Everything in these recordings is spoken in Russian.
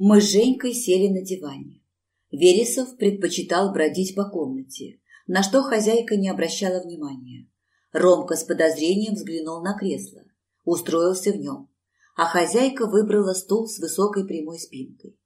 Мы с Женькой сели на диване. Вересов предпочитал бродить по комнате, на что хозяйка не обращала внимания. Ромка с подозрением взглянул на кресло, устроился в нем, а хозяйка выбрала стул с высокой прямой спинкой.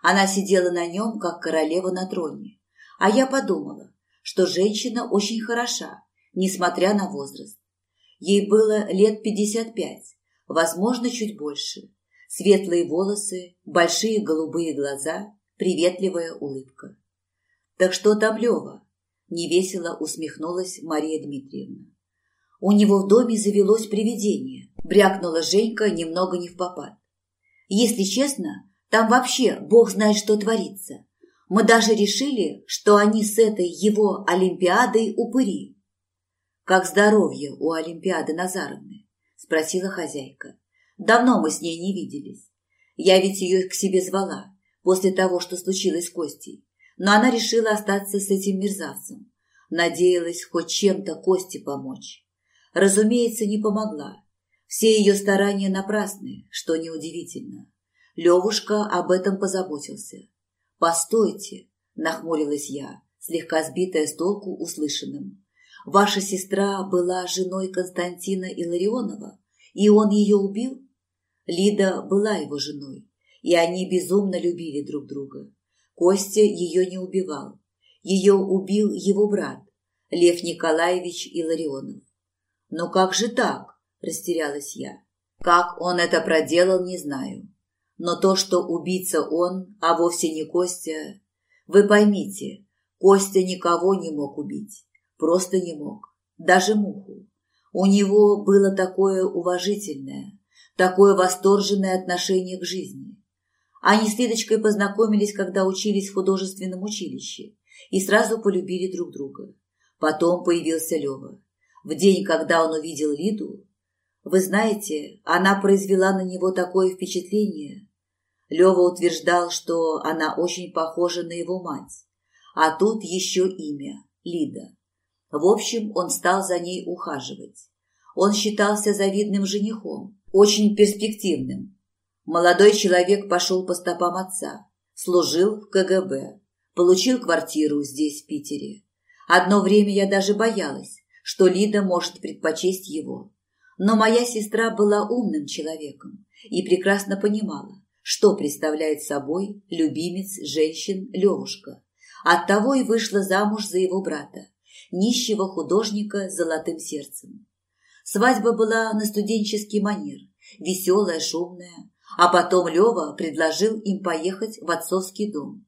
Она сидела на нем, как королева на троне, а я подумала, что женщина очень хороша, несмотря на возраст. Ей было лет пятьдесят пять, возможно, чуть больше. Светлые волосы, большие голубые глаза, приветливая улыбка. «Так что там Лева?» – невесело усмехнулась Мария Дмитриевна. «У него в доме завелось привидение», – брякнула Женька немного не в попад. «Если честно, там вообще бог знает, что творится. Мы даже решили, что они с этой его Олимпиадой упыри». «Как здоровье у Олимпиады Назаровны?» – спросила хозяйка. Давно мы с ней не виделись. Я ведь ее к себе звала после того, что случилось с Костей. Но она решила остаться с этим мерзавцем. Надеялась хоть чем-то Косте помочь. Разумеется, не помогла. Все ее старания напрасны, что неудивительно. Левушка об этом позаботился. «Постойте», – нахмурилась я, слегка сбитая с толку услышанным. «Ваша сестра была женой Константина Илларионова, и он ее убил?» Лида была его женой, и они безумно любили друг друга. Костя ее не убивал. Ее убил его брат, Лев Николаевич Илларионов. «Но как же так?» – растерялась я. Как он это проделал, не знаю. Но то, что убийца он, а вовсе не Костя... Вы поймите, Костя никого не мог убить. Просто не мог. Даже муху. У него было такое уважительное, такое восторженное отношение к жизни. Они с Лидочкой познакомились, когда учились в художественном училище, и сразу полюбили друг друга. Потом появился Лева. В день, когда он увидел Лиду, вы знаете, она произвела на него такое впечатление. Лева утверждал, что она очень похожа на его мать. А тут еще имя – Лида. В общем, он стал за ней ухаживать. Он считался завидным женихом, очень перспективным. Молодой человек пошел по стопам отца, служил в КГБ, получил квартиру здесь, в Питере. Одно время я даже боялась, что Лида может предпочесть его. Но моя сестра была умным человеком и прекрасно понимала, что представляет собой любимец женщин Левушка. Оттого и вышла замуж за его брата, нищего художника с золотым сердцем. Свадьба была на студенческий манер, веселая, шумная, а потом Лева предложил им поехать в отцовский дом.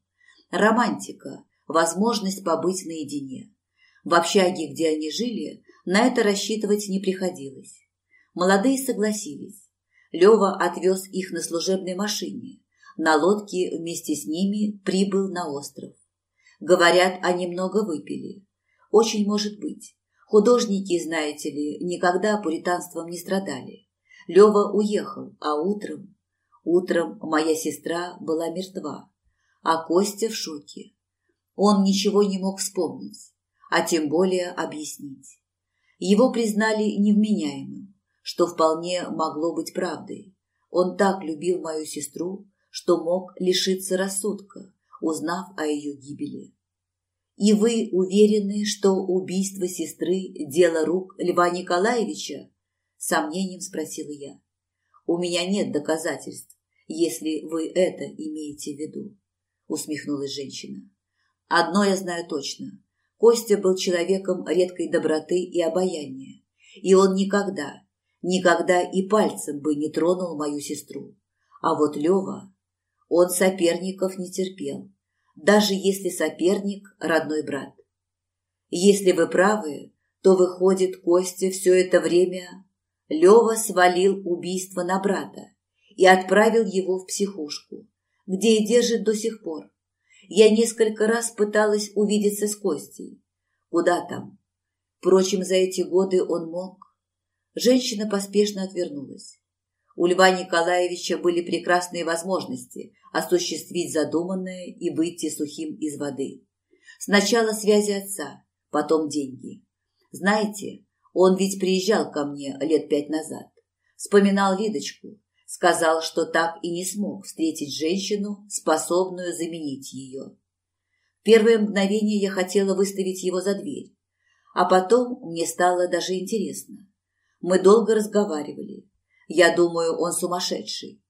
Романтика, возможность побыть наедине. В общаге, где они жили, на это рассчитывать не приходилось. Молодые согласились. Лева отвез их на служебной машине. На лодке вместе с ними прибыл на остров. Говорят, они много выпили. Очень может быть. Художники, знаете ли, никогда пуританством не страдали. Лева уехал, а утром... Утром моя сестра была мертва, а Костя в шоке. Он ничего не мог вспомнить, а тем более объяснить. Его признали невменяемым, что вполне могло быть правдой. Он так любил мою сестру, что мог лишиться рассудка, узнав о ее гибели. И вы уверены, что убийство сестры – дело рук Льва Николаевича? Сомнением спросила я. У меня нет доказательств, если вы это имеете в виду, усмехнулась женщина. Одно я знаю точно. Костя был человеком редкой доброты и обаяния, и он никогда, никогда и пальцем бы не тронул мою сестру. А вот Лева, он соперников не терпел даже если соперник – родной брат. Если вы правы, то выходит, Костя все это время Лева свалил убийство на брата и отправил его в психушку, где и держит до сих пор. Я несколько раз пыталась увидеться с Костей. Куда там? Впрочем, за эти годы он мог. Женщина поспешно отвернулась. У Льва Николаевича были прекрасные возможности осуществить задуманное и выйти сухим из воды. Сначала связи отца, потом деньги. Знаете, он ведь приезжал ко мне лет пять назад. Вспоминал Лидочку, Сказал, что так и не смог встретить женщину, способную заменить ее. В первое мгновение я хотела выставить его за дверь, а потом мне стало даже интересно. Мы долго разговаривали. Я думаю, он сумасшедший.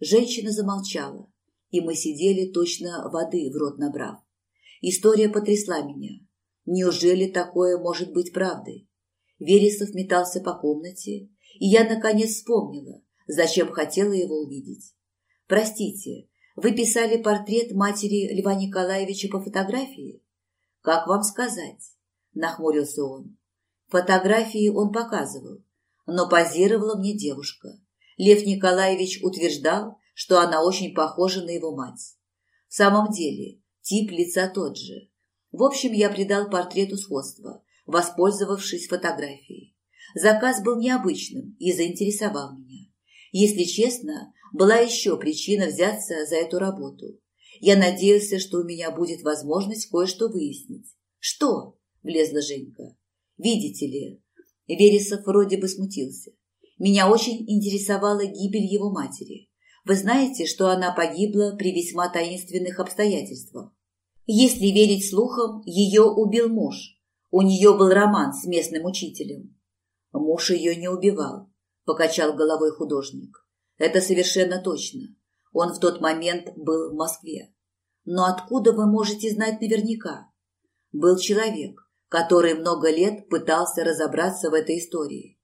Женщина замолчала, и мы сидели точно воды в рот набрав. История потрясла меня. Неужели такое может быть правдой? Вересов метался по комнате, и я наконец вспомнила, зачем хотела его увидеть. Простите, вы писали портрет матери Льва Николаевича по фотографии? Как вам сказать? Нахмурился он. Фотографии он показывал, но позировала мне девушка. Лев Николаевич утверждал, что она очень похожа на его мать. В самом деле, тип лица тот же. В общем, я придал портрету сходство, воспользовавшись фотографией. Заказ был необычным и заинтересовал меня. Если честно, была еще причина взяться за эту работу. Я надеялся, что у меня будет возможность кое-что выяснить. «Что?» – влезла Женька. «Видите ли...» Вересов вроде бы смутился. «Меня очень интересовала гибель его матери. Вы знаете, что она погибла при весьма таинственных обстоятельствах. Если верить слухам, ее убил муж. У нее был роман с местным учителем. Муж ее не убивал, покачал головой художник. Это совершенно точно. Он в тот момент был в Москве. Но откуда вы можете знать наверняка? Был человек, который много лет пытался разобраться в этой истории.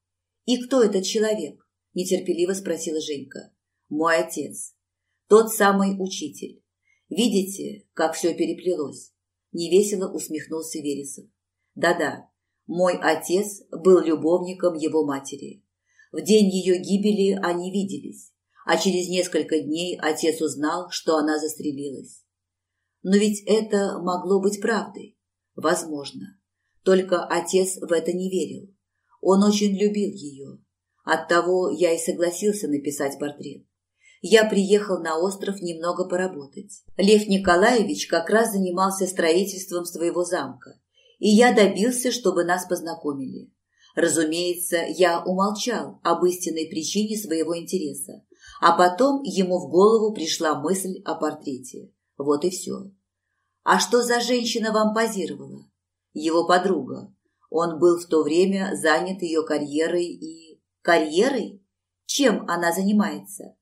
И кто этот человек? нетерпеливо спросила Женька. Мой отец. Тот самый учитель. Видите, как все переплелось? Невесело усмехнулся Вересов. Да-да, мой отец был любовником его матери. В день ее гибели они виделись, а через несколько дней отец узнал, что она застрелилась. Но ведь это могло быть правдой. Возможно. Только отец в это не верил. Он очень любил ее. Оттого я и согласился написать портрет я приехал на остров немного поработать. Лев Николаевич как раз занимался строительством своего замка, и я добился, чтобы нас познакомили. Разумеется, я умолчал об истинной причине своего интереса, а потом ему в голову пришла мысль о портрете. Вот и все. А что за женщина вам позировала? Его подруга. Он был в то время занят ее карьерой и... Карьерой? Чем она занимается?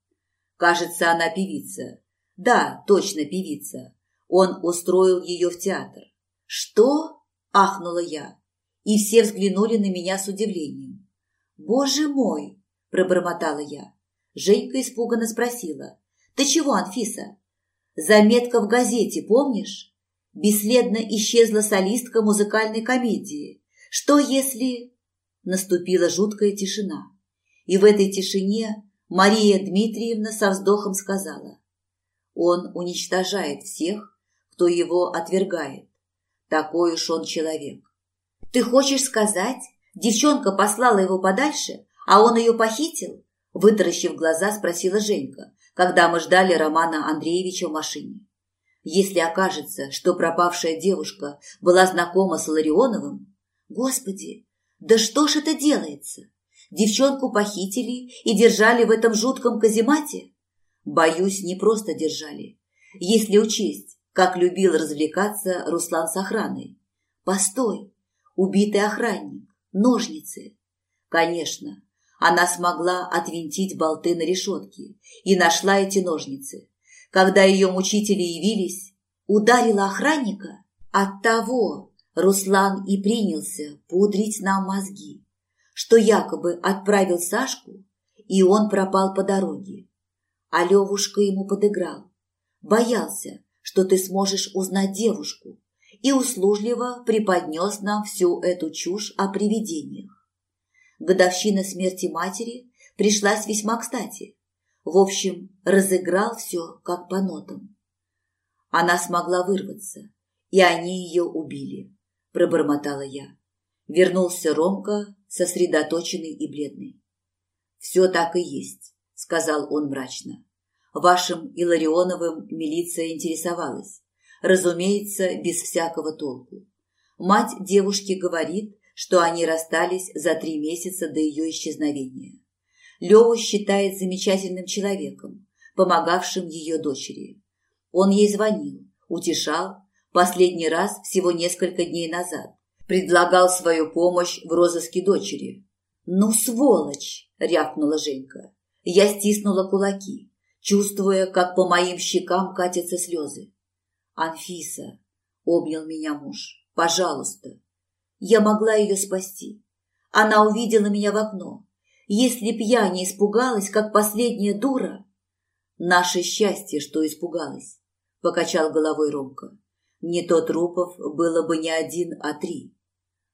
Кажется, она певица. Да, точно певица. Он устроил ее в театр. Что? Ахнула я. И все взглянули на меня с удивлением. Боже мой! Пробормотала я. Женька испуганно спросила. Ты чего, Анфиса? Заметка в газете, помнишь? Бесследно исчезла солистка музыкальной комедии. Что если... Наступила жуткая тишина. И в этой тишине Мария Дмитриевна со вздохом сказала. Он уничтожает всех, кто его отвергает. Такой уж он человек. Ты хочешь сказать, девчонка послала его подальше, а он ее похитил? Вытаращив глаза, спросила Женька, когда мы ждали Романа Андреевича в машине. Если окажется, что пропавшая девушка была знакома с Ларионовым, Господи, да что ж это делается? Девчонку похитили и держали в этом жутком каземате? Боюсь, не просто держали. Если учесть, как любил развлекаться Руслан с охраной. Постой, убитый охранник, ножницы. Конечно, она смогла отвинтить болты на решетке и нашла эти ножницы. Когда ее мучители явились, ударила охранника. От того Руслан и принялся пудрить нам мозги что якобы отправил Сашку, и он пропал по дороге. А Левушка ему подыграл. Боялся, что ты сможешь узнать девушку, и услужливо преподнес нам всю эту чушь о привидениях. Годовщина смерти матери пришлась весьма кстати. В общем, разыграл все как по нотам. Она смогла вырваться, и они ее убили, пробормотала я. Вернулся Ромка, сосредоточенный и бледный. «Все так и есть», — сказал он мрачно. «Вашим Иларионовым милиция интересовалась. Разумеется, без всякого толку. Мать девушки говорит, что они расстались за три месяца до ее исчезновения. Леву считает замечательным человеком, помогавшим ее дочери. Он ей звонил, утешал, последний раз всего несколько дней назад, предлагал свою помощь в розыске дочери. «Ну, сволочь!» – рявкнула Женька. Я стиснула кулаки, чувствуя, как по моим щекам катятся слезы. «Анфиса!» – обнял меня муж. «Пожалуйста!» Я могла ее спасти. Она увидела меня в окно. Если б я не испугалась, как последняя дура... Наше счастье, что испугалась, — покачал головой Ромка. Не то трупов было бы не один, а три.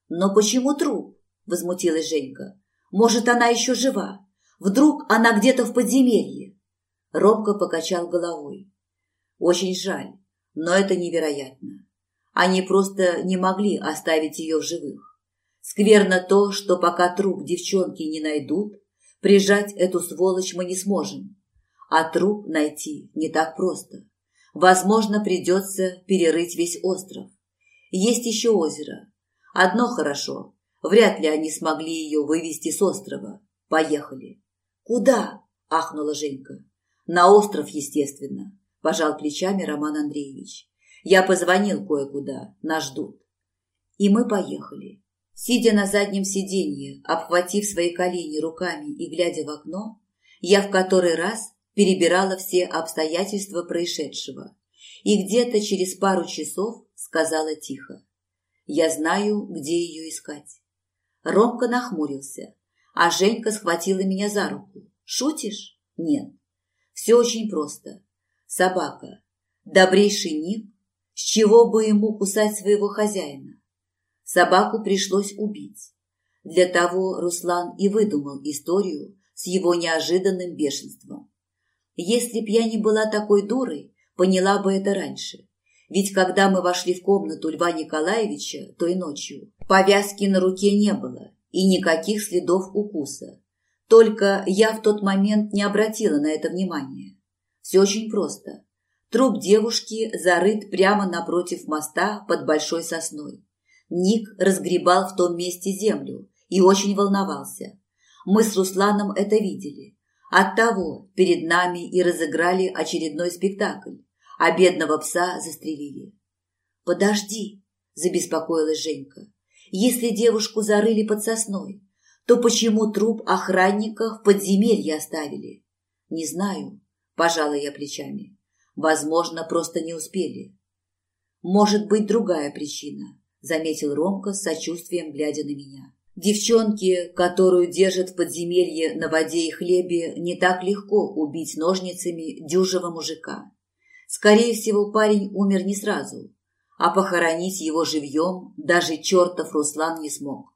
Но почему труп? — возмутилась Женька. Может, она еще жива? Вдруг она где-то в подземелье? Ромка покачал головой. Очень жаль, но это невероятно. Они просто не могли оставить ее в живых. Скверно то, что пока труп девчонки не найдут, прижать эту сволочь мы не сможем. А труп найти не так просто. Возможно, придется перерыть весь остров. Есть еще озеро. Одно хорошо. Вряд ли они смогли ее вывести с острова. Поехали. Куда? Ахнула Женька. На остров, естественно. Пожал плечами Роман Андреевич. Я позвонил кое-куда, нас ждут. И мы поехали. Сидя на заднем сиденье, обхватив свои колени руками и глядя в окно, я в который раз перебирала все обстоятельства происшедшего и где-то через пару часов сказала тихо. Я знаю, где ее искать. Ромка нахмурился, а Женька схватила меня за руку. Шутишь? Нет. Все очень просто. Собака. Добрейший Ник с чего бы ему кусать своего хозяина? Собаку пришлось убить. Для того Руслан и выдумал историю с его неожиданным бешенством. Если б я не была такой дурой, поняла бы это раньше. Ведь когда мы вошли в комнату Льва Николаевича той ночью, повязки на руке не было и никаких следов укуса. Только я в тот момент не обратила на это внимания. Все очень просто. Труп девушки зарыт прямо напротив моста под большой сосной. Ник разгребал в том месте землю и очень волновался. Мы с Русланом это видели. Оттого перед нами и разыграли очередной спектакль, а бедного пса застрелили. «Подожди», – забеспокоилась Женька. «Если девушку зарыли под сосной, то почему труп охранника в подземелье оставили?» «Не знаю», – пожала я плечами. Возможно, просто не успели. Может быть, другая причина, заметил Ромка с сочувствием, глядя на меня. Девчонке, которую держат в подземелье на воде и хлебе, не так легко убить ножницами дюжего мужика. Скорее всего, парень умер не сразу, а похоронить его живьем даже чертов Руслан не смог.